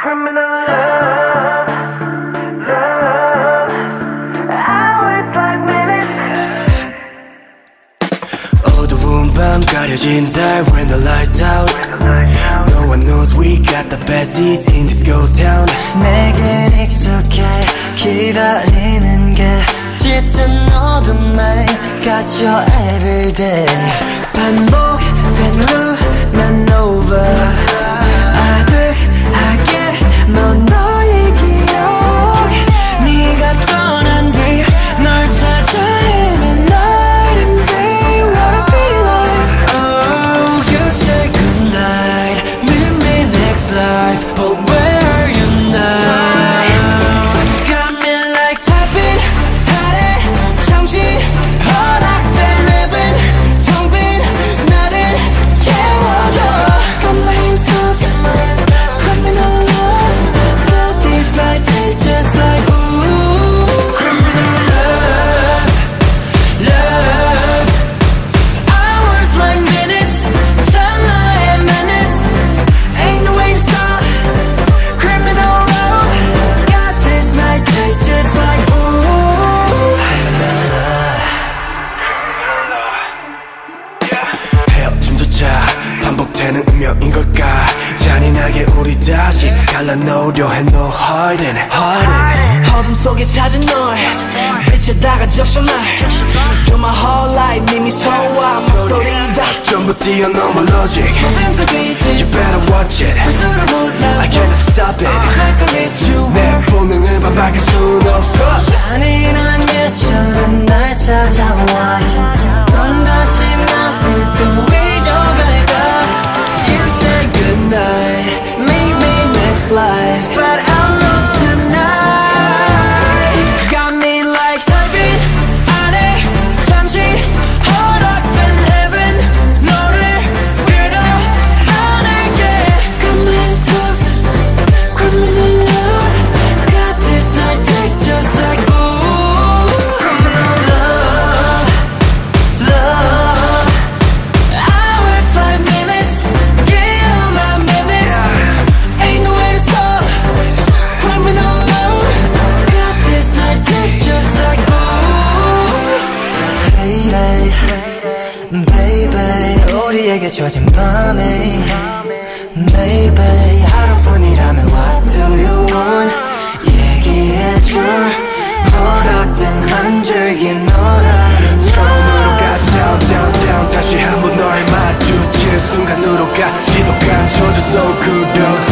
Criminal love, love. Hours like minutes. 어두운 밤 가려진 달 when the lights out No one knows we got the best seats in this ghost town 내겐 익숙해 기다리는 게 짙은 어둠에 갇혀 everyday 반복된 운명인 걸까 잔인하게 우리 다시 갈라놓으려 해 No hiding hiding 어둠 속에 찾은 널 빛에 다가졌어 날 You're my whole life 미미소와 목소리다 전부 뛰어넘어 logic 모든 걸 뒤지 You better watch it I cannot stop it 내 본능을 I'm lost. 주어진 밤에. Maybe 하루뿐이라면 What do you want? 얘기해줘 허락된 한 줄기 너라는 처음으로 가 down down down 다시 한번 너를 마주칠 순간으로 가. 지독한 저주 속 그려